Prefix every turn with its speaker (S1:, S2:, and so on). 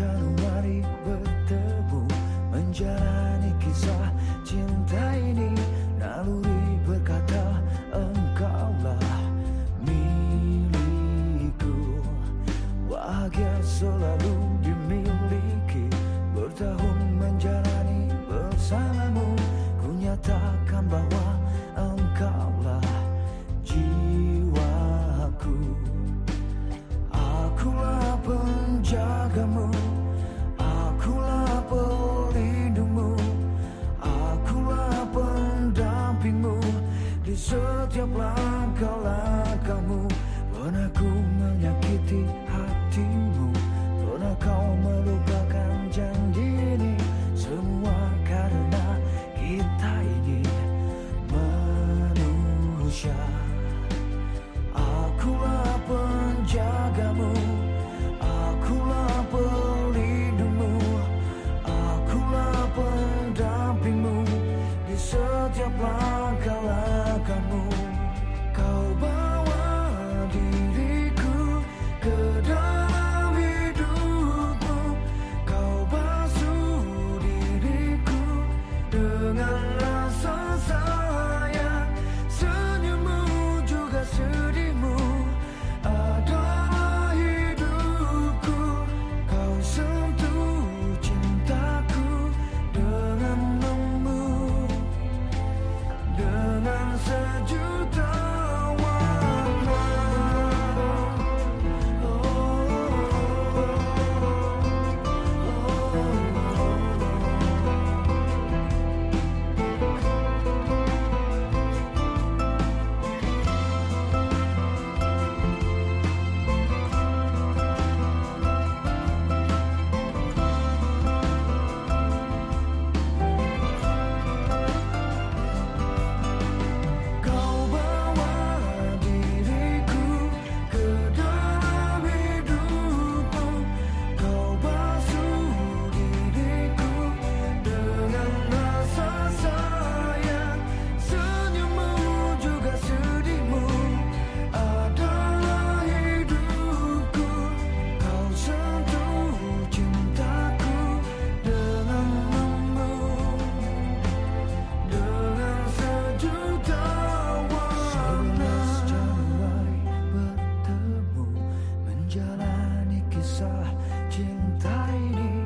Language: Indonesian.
S1: Januari bertemu Menjalani kisah cinta ini. Naluri berkata engkaulah milikku. Bahagia selalu dimiliki Bertahun menjalani bersamamu. Ku nyatakan Setiap langkah-langkahmu Pernah ku menyakiti hatimu. 金沙惊涛里。